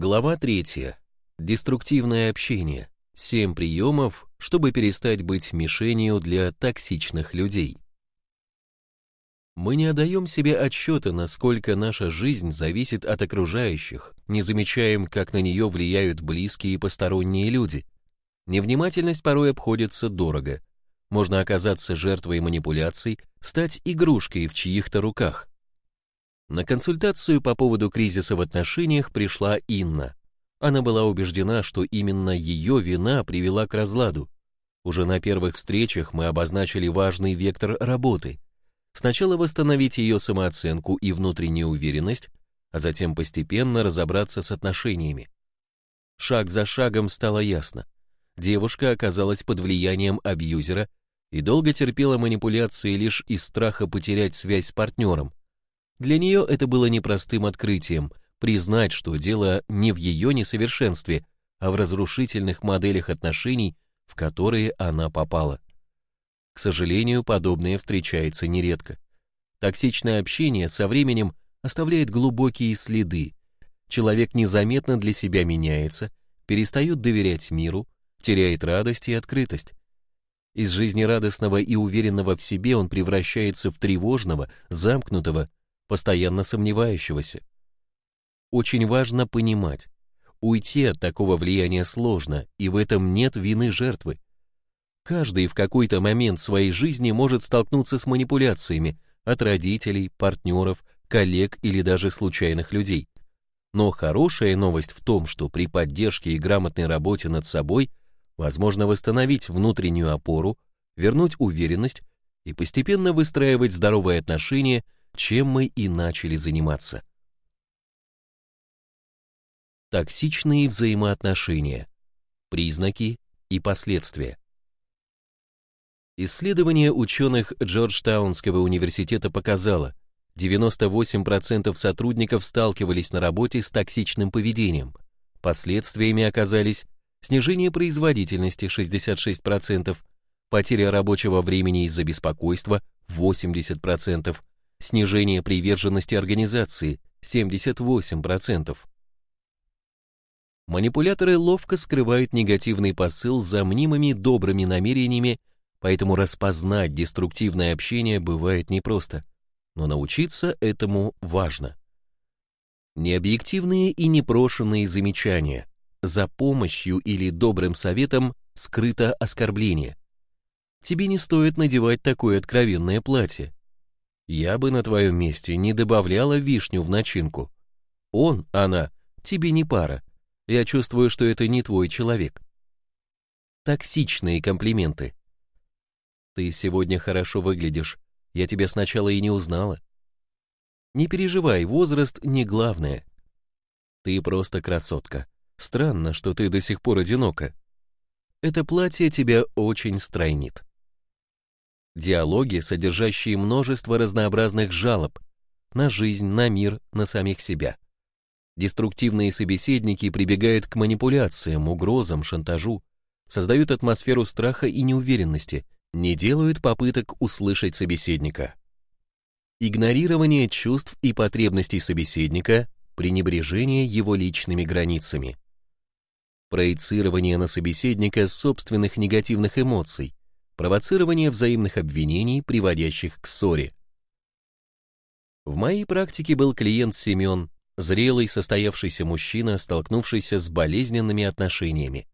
Глава третья. Деструктивное общение. Семь приемов, чтобы перестать быть мишенью для токсичных людей. Мы не отдаем себе отчета, насколько наша жизнь зависит от окружающих, не замечаем, как на нее влияют близкие и посторонние люди. Невнимательность порой обходится дорого. Можно оказаться жертвой манипуляций, стать игрушкой в чьих-то руках. На консультацию по поводу кризиса в отношениях пришла Инна. Она была убеждена, что именно ее вина привела к разладу. Уже на первых встречах мы обозначили важный вектор работы. Сначала восстановить ее самооценку и внутреннюю уверенность, а затем постепенно разобраться с отношениями. Шаг за шагом стало ясно. Девушка оказалась под влиянием абьюзера и долго терпела манипуляции лишь из страха потерять связь с партнером. Для нее это было непростым открытием – признать, что дело не в ее несовершенстве, а в разрушительных моделях отношений, в которые она попала. К сожалению, подобное встречается нередко. Токсичное общение со временем оставляет глубокие следы. Человек незаметно для себя меняется, перестает доверять миру, теряет радость и открытость. Из жизнерадостного и уверенного в себе он превращается в тревожного, замкнутого, постоянно сомневающегося. Очень важно понимать, уйти от такого влияния сложно, и в этом нет вины жертвы. Каждый в какой-то момент своей жизни может столкнуться с манипуляциями от родителей, партнеров, коллег или даже случайных людей. Но хорошая новость в том, что при поддержке и грамотной работе над собой возможно восстановить внутреннюю опору, вернуть уверенность и постепенно выстраивать здоровые отношения чем мы и начали заниматься. Токсичные взаимоотношения. Признаки и последствия. Исследование ученых Джорджтаунского университета показало, 98% сотрудников сталкивались на работе с токсичным поведением. Последствиями оказались снижение производительности 66%, потеря рабочего времени из-за беспокойства 80%, снижение приверженности организации 78%. Манипуляторы ловко скрывают негативный посыл за мнимыми добрыми намерениями, поэтому распознать деструктивное общение бывает непросто, но научиться этому важно. Необъективные и непрошенные замечания. За помощью или добрым советом скрыто оскорбление. Тебе не стоит надевать такое откровенное платье. Я бы на твоем месте не добавляла вишню в начинку. Он, она, тебе не пара. Я чувствую, что это не твой человек. Токсичные комплименты. Ты сегодня хорошо выглядишь. Я тебя сначала и не узнала. Не переживай, возраст не главное. Ты просто красотка. Странно, что ты до сих пор одинока. Это платье тебя очень стройнит. Диалоги, содержащие множество разнообразных жалоб на жизнь, на мир, на самих себя. Деструктивные собеседники прибегают к манипуляциям, угрозам, шантажу, создают атмосферу страха и неуверенности, не делают попыток услышать собеседника. Игнорирование чувств и потребностей собеседника, пренебрежение его личными границами. Проецирование на собеседника собственных негативных эмоций, провоцирование взаимных обвинений, приводящих к ссоре. В моей практике был клиент Семен, зрелый, состоявшийся мужчина, столкнувшийся с болезненными отношениями.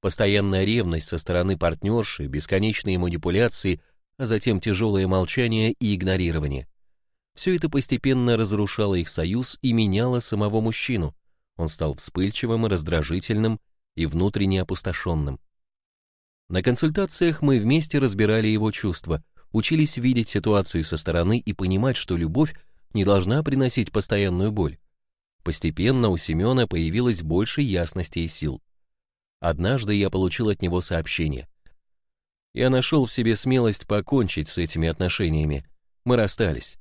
Постоянная ревность со стороны партнерши, бесконечные манипуляции, а затем тяжелое молчание и игнорирование. Все это постепенно разрушало их союз и меняло самого мужчину. Он стал вспыльчивым раздражительным и внутренне опустошенным. На консультациях мы вместе разбирали его чувства, учились видеть ситуацию со стороны и понимать, что любовь не должна приносить постоянную боль. Постепенно у Семена появилось больше ясности и сил. Однажды я получил от него сообщение. Я нашел в себе смелость покончить с этими отношениями. Мы расстались.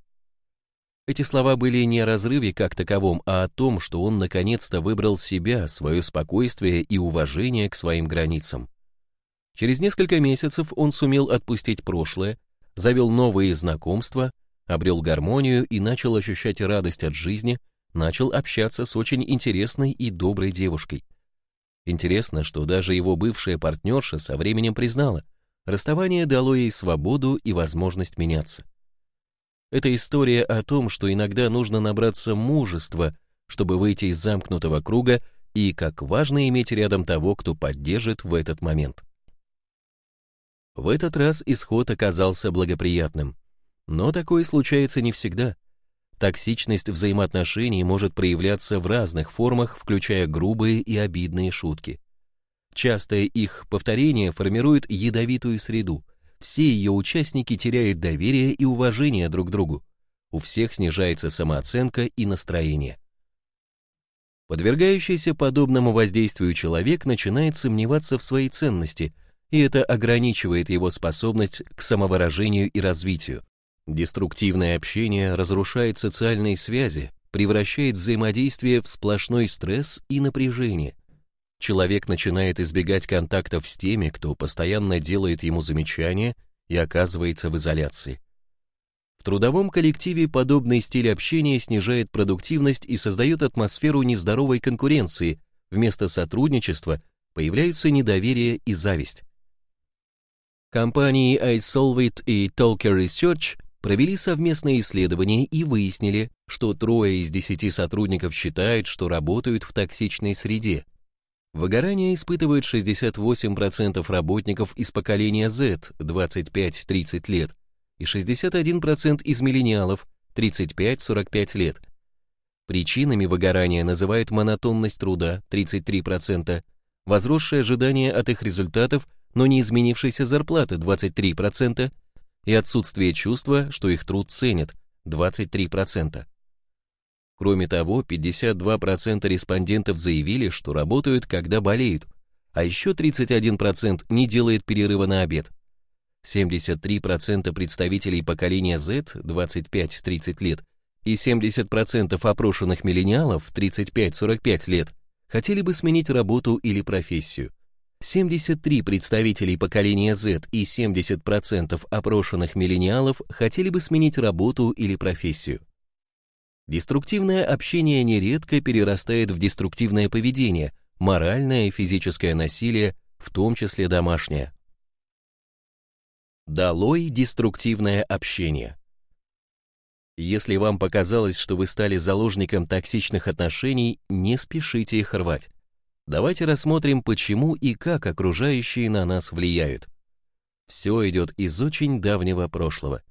Эти слова были не о разрыве как таковом, а о том, что он наконец-то выбрал себя, свое спокойствие и уважение к своим границам. Через несколько месяцев он сумел отпустить прошлое, завел новые знакомства, обрел гармонию и начал ощущать радость от жизни, начал общаться с очень интересной и доброй девушкой. Интересно, что даже его бывшая партнерша со временем признала, расставание дало ей свободу и возможность меняться. Это история о том, что иногда нужно набраться мужества, чтобы выйти из замкнутого круга, и как важно иметь рядом того, кто поддержит в этот момент. В этот раз исход оказался благоприятным. Но такое случается не всегда. Токсичность взаимоотношений может проявляться в разных формах, включая грубые и обидные шутки. Частое их повторение формирует ядовитую среду. Все ее участники теряют доверие и уважение друг к другу. У всех снижается самооценка и настроение. Подвергающийся подобному воздействию человек начинает сомневаться в своей ценности, и это ограничивает его способность к самовыражению и развитию. Деструктивное общение разрушает социальные связи, превращает взаимодействие в сплошной стресс и напряжение. Человек начинает избегать контактов с теми, кто постоянно делает ему замечания и оказывается в изоляции. В трудовом коллективе подобный стиль общения снижает продуктивность и создает атмосферу нездоровой конкуренции, вместо сотрудничества появляются недоверие и зависть. Компании iSolvit и Talker Research провели совместные исследования и выяснили, что трое из десяти сотрудников считают, что работают в токсичной среде. Выгорание испытывают 68% работников из поколения Z 25-30 лет и 61% из миллениалов 35-45 лет. Причинами выгорания называют монотонность труда 33%, возросшее ожидание от их результатов, но не изменившаяся зарплата 23%, и отсутствие чувства, что их труд ценят, 23%. Кроме того, 52% респондентов заявили, что работают, когда болеют, а еще 31% не делает перерыва на обед. 73% представителей поколения Z 25-30 лет и 70% опрошенных миллениалов 35-45 лет хотели бы сменить работу или профессию. 73 представителей поколения Z и 70% опрошенных миллениалов хотели бы сменить работу или профессию. Деструктивное общение нередко перерастает в деструктивное поведение, моральное и физическое насилие, в том числе домашнее. Долой деструктивное общение. Если вам показалось, что вы стали заложником токсичных отношений, не спешите их рвать. Давайте рассмотрим, почему и как окружающие на нас влияют. Все идет из очень давнего прошлого.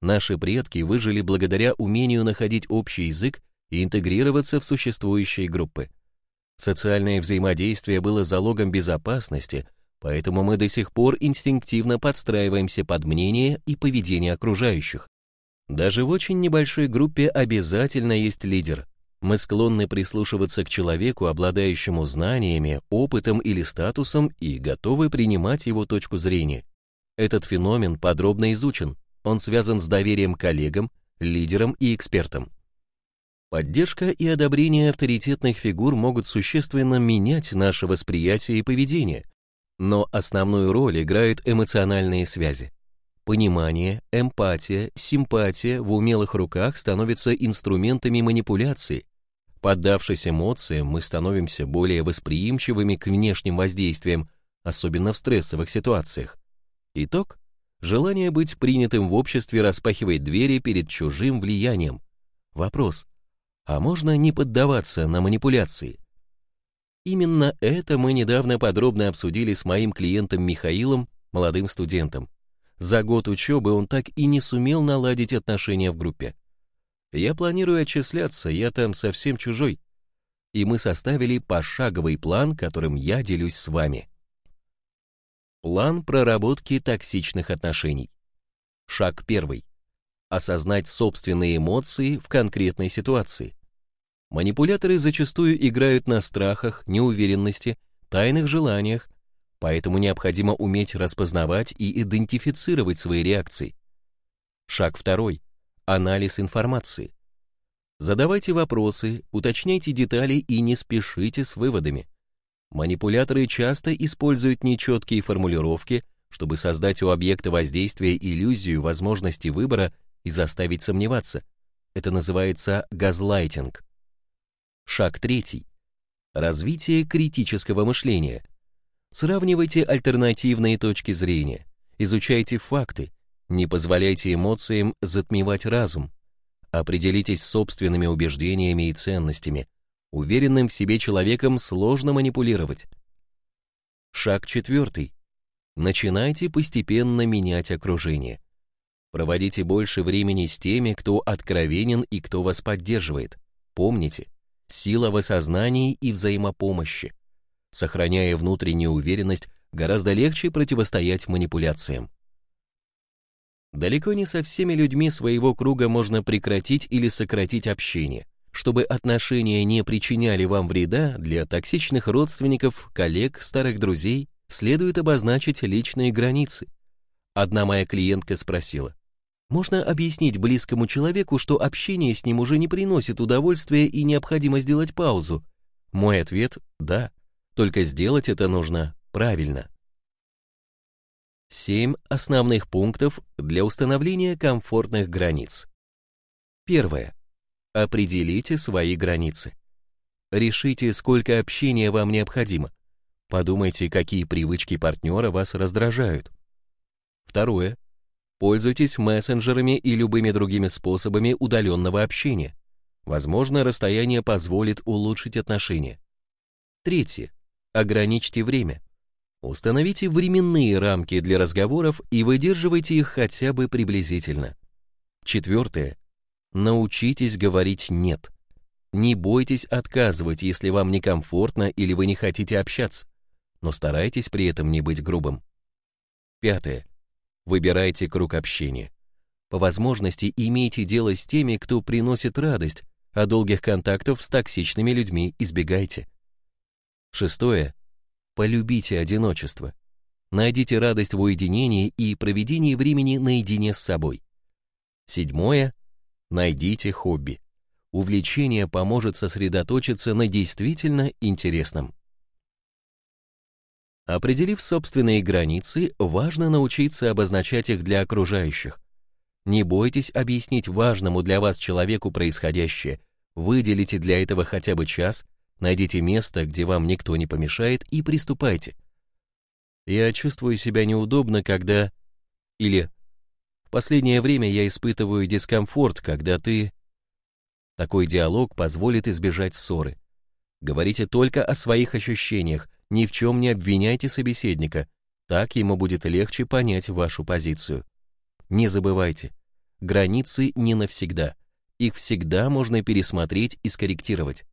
Наши предки выжили благодаря умению находить общий язык и интегрироваться в существующие группы. Социальное взаимодействие было залогом безопасности, поэтому мы до сих пор инстинктивно подстраиваемся под мнение и поведение окружающих. Даже в очень небольшой группе обязательно есть лидер, мы склонны прислушиваться к человеку, обладающему знаниями, опытом или статусом и готовы принимать его точку зрения. Этот феномен подробно изучен. Он связан с доверием коллегам, лидерам и экспертам. Поддержка и одобрение авторитетных фигур могут существенно менять наше восприятие и поведение, но основную роль играют эмоциональные связи. Понимание, эмпатия, симпатия в умелых руках становятся инструментами манипуляции. Поддавшись эмоциям, мы становимся более восприимчивыми к внешним воздействиям, особенно в стрессовых ситуациях. Итог – желание быть принятым в обществе распахивает двери перед чужим влиянием. Вопрос – а можно не поддаваться на манипуляции? Именно это мы недавно подробно обсудили с моим клиентом Михаилом, молодым студентом. За год учебы он так и не сумел наладить отношения в группе. Я планирую отчисляться, я там совсем чужой. И мы составили пошаговый план, которым я делюсь с вами. План проработки токсичных отношений. Шаг первый. Осознать собственные эмоции в конкретной ситуации. Манипуляторы зачастую играют на страхах, неуверенности, тайных желаниях, поэтому необходимо уметь распознавать и идентифицировать свои реакции. Шаг второй. Анализ информации. Задавайте вопросы, уточняйте детали и не спешите с выводами. Манипуляторы часто используют нечеткие формулировки, чтобы создать у объекта воздействия иллюзию возможности выбора и заставить сомневаться. Это называется газлайтинг. Шаг третий. Развитие критического мышления. Сравнивайте альтернативные точки зрения, изучайте факты, не позволяйте эмоциям затмевать разум, определитесь с собственными убеждениями и ценностями. Уверенным в себе человеком сложно манипулировать. Шаг четвертый. Начинайте постепенно менять окружение. Проводите больше времени с теми, кто откровенен и кто вас поддерживает. Помните, сила в осознании и взаимопомощи. Сохраняя внутреннюю уверенность, гораздо легче противостоять манипуляциям. Далеко не со всеми людьми своего круга можно прекратить или сократить общение. Чтобы отношения не причиняли вам вреда, для токсичных родственников, коллег, старых друзей следует обозначить личные границы. Одна моя клиентка спросила, можно объяснить близкому человеку, что общение с ним уже не приносит удовольствия и необходимо сделать паузу? Мой ответ – да, только сделать это нужно правильно. Семь основных пунктов для установления комфортных границ. Первое. Определите свои границы. Решите, сколько общения вам необходимо. Подумайте, какие привычки партнера вас раздражают. Второе. Пользуйтесь мессенджерами и любыми другими способами удаленного общения. Возможно, расстояние позволит улучшить отношения. Третье. Ограничьте время. Установите временные рамки для разговоров и выдерживайте их хотя бы приблизительно. Четвертое. Научитесь говорить «нет». Не бойтесь отказывать, если вам некомфортно или вы не хотите общаться, но старайтесь при этом не быть грубым. Пятое. Выбирайте круг общения. По возможности имейте дело с теми, кто приносит радость, а долгих контактов с токсичными людьми избегайте. Шестое. Полюбите одиночество. Найдите радость в уединении и проведении времени наедине с собой. Седьмое. Найдите хобби. Увлечение поможет сосредоточиться на действительно интересном. Определив собственные границы, важно научиться обозначать их для окружающих. Не бойтесь объяснить важному для вас человеку происходящее, выделите для этого хотя бы час, найдите место, где вам никто не помешает и приступайте. Я чувствую себя неудобно, когда... Или в последнее время я испытываю дискомфорт, когда ты... Такой диалог позволит избежать ссоры. Говорите только о своих ощущениях, ни в чем не обвиняйте собеседника, так ему будет легче понять вашу позицию. Не забывайте, границы не навсегда, их всегда можно пересмотреть и скорректировать.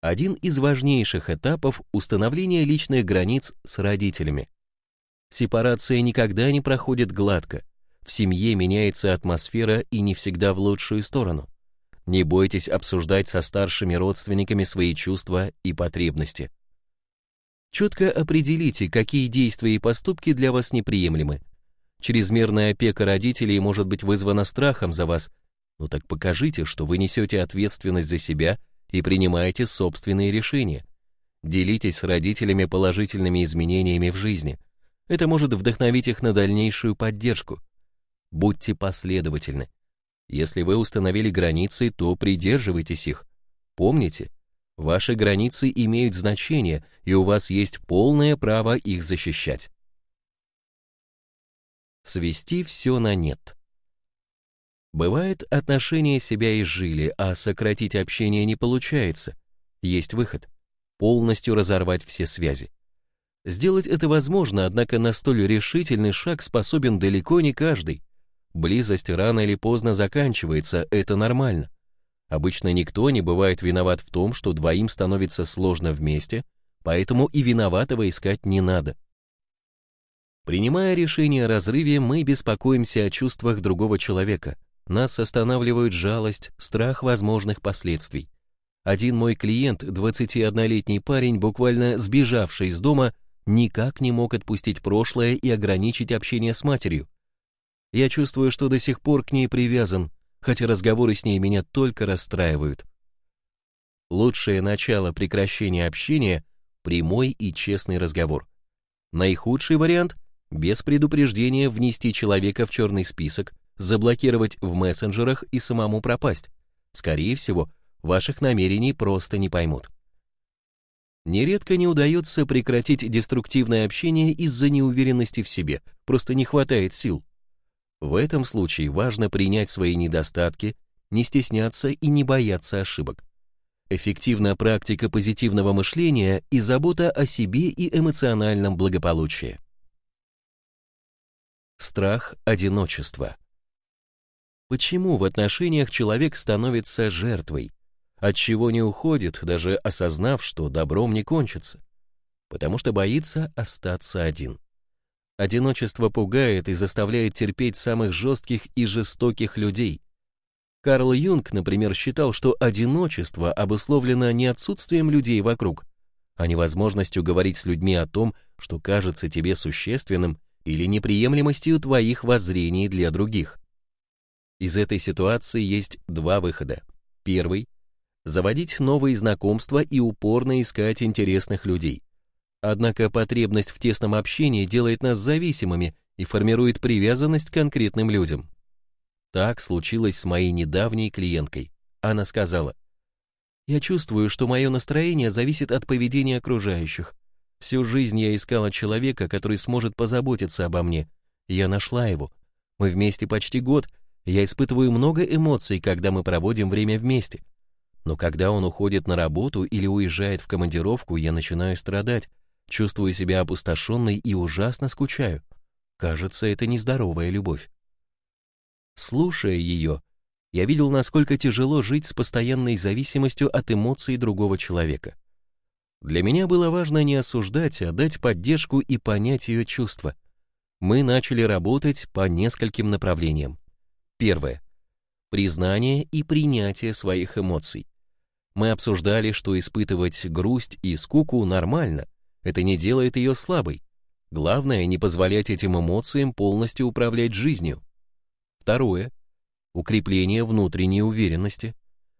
Один из важнейших этапов – установления личных границ с родителями. Сепарация никогда не проходит гладко, в семье меняется атмосфера и не всегда в лучшую сторону. Не бойтесь обсуждать со старшими родственниками свои чувства и потребности. Четко определите, какие действия и поступки для вас неприемлемы. Чрезмерная опека родителей может быть вызвана страхом за вас, но так покажите, что вы несете ответственность за себя и принимаете собственные решения. Делитесь с родителями положительными изменениями в жизни. Это может вдохновить их на дальнейшую поддержку. Будьте последовательны. Если вы установили границы, то придерживайтесь их. Помните, Ваши границы имеют значение, и у вас есть полное право их защищать. Свести все на нет. Бывает, отношения себя изжили, а сократить общение не получается. Есть выход – полностью разорвать все связи. Сделать это возможно, однако на столь решительный шаг способен далеко не каждый. Близость рано или поздно заканчивается, это нормально. Обычно никто не бывает виноват в том, что двоим становится сложно вместе, поэтому и виноватого искать не надо. Принимая решение о разрыве, мы беспокоимся о чувствах другого человека. Нас останавливают жалость, страх возможных последствий. Один мой клиент, 21-летний парень, буквально сбежавший из дома, никак не мог отпустить прошлое и ограничить общение с матерью. Я чувствую, что до сих пор к ней привязан, хотя разговоры с ней меня только расстраивают. Лучшее начало прекращения общения – прямой и честный разговор. Наихудший вариант – без предупреждения внести человека в черный список, заблокировать в мессенджерах и самому пропасть. Скорее всего, ваших намерений просто не поймут. Нередко не удается прекратить деструктивное общение из-за неуверенности в себе, просто не хватает сил. В этом случае важно принять свои недостатки, не стесняться и не бояться ошибок. Эффективна практика позитивного мышления и забота о себе и эмоциональном благополучии. Страх одиночества. Почему в отношениях человек становится жертвой? От чего не уходит, даже осознав, что добром не кончится? Потому что боится остаться один. Одиночество пугает и заставляет терпеть самых жестких и жестоких людей. Карл Юнг, например, считал, что одиночество обусловлено не отсутствием людей вокруг, а невозможностью говорить с людьми о том, что кажется тебе существенным, или неприемлемостью твоих воззрений для других. Из этой ситуации есть два выхода. Первый — заводить новые знакомства и упорно искать интересных людей. Однако потребность в тесном общении делает нас зависимыми и формирует привязанность к конкретным людям. Так случилось с моей недавней клиенткой. Она сказала, «Я чувствую, что мое настроение зависит от поведения окружающих. Всю жизнь я искала человека, который сможет позаботиться обо мне. Я нашла его. Мы вместе почти год, я испытываю много эмоций, когда мы проводим время вместе. Но когда он уходит на работу или уезжает в командировку, я начинаю страдать, чувствую себя опустошенной и ужасно скучаю. Кажется, это нездоровая любовь. Слушая ее, я видел, насколько тяжело жить с постоянной зависимостью от эмоций другого человека. Для меня было важно не осуждать, а дать поддержку и понять ее чувства. Мы начали работать по нескольким направлениям. Первое. Признание и принятие своих эмоций. Мы обсуждали, что испытывать грусть и скуку нормально, это не делает ее слабой. Главное, не позволять этим эмоциям полностью управлять жизнью. Второе. Укрепление внутренней уверенности.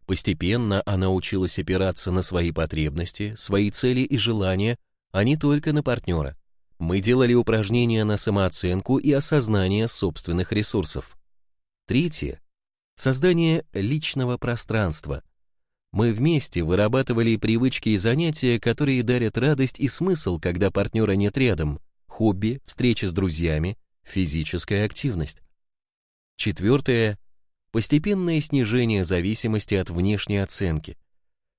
Постепенно она училась опираться на свои потребности, свои цели и желания, а не только на партнера. Мы делали упражнения на самооценку и осознание собственных ресурсов. Третье. Создание личного пространства. Мы вместе вырабатывали привычки и занятия, которые дарят радость и смысл, когда партнера нет рядом. Хобби, встречи с друзьями, физическая активность. Четвертое. Постепенное снижение зависимости от внешней оценки.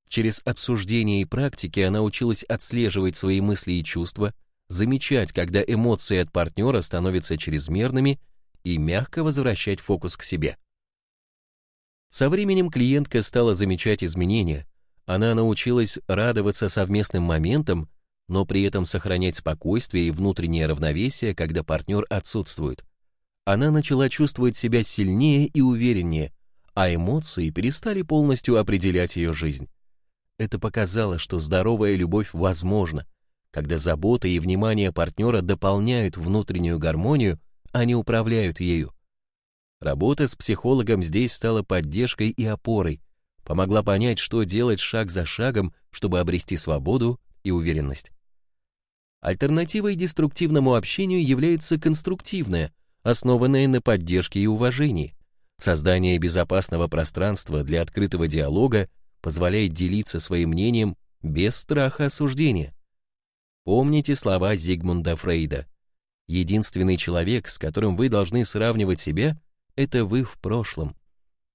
Через обсуждение и практики она училась отслеживать свои мысли и чувства, замечать, когда эмоции от партнера становятся чрезмерными и мягко возвращать фокус к себе. Со временем клиентка стала замечать изменения. Она научилась радоваться совместным моментам, но при этом сохранять спокойствие и внутреннее равновесие, когда партнер отсутствует. Она начала чувствовать себя сильнее и увереннее, а эмоции перестали полностью определять ее жизнь. Это показало, что здоровая любовь возможна, когда забота и внимание партнера дополняют внутреннюю гармонию они управляют ею. Работа с психологом здесь стала поддержкой и опорой, помогла понять, что делать шаг за шагом, чтобы обрести свободу и уверенность. Альтернативой деструктивному общению является конструктивное, основанное на поддержке и уважении. Создание безопасного пространства для открытого диалога позволяет делиться своим мнением без страха осуждения. Помните слова Зигмунда Фрейда. Единственный человек, с которым вы должны сравнивать себя, это вы в прошлом.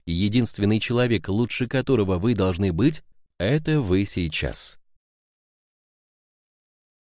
Единственный человек, лучше которого вы должны быть, это вы сейчас.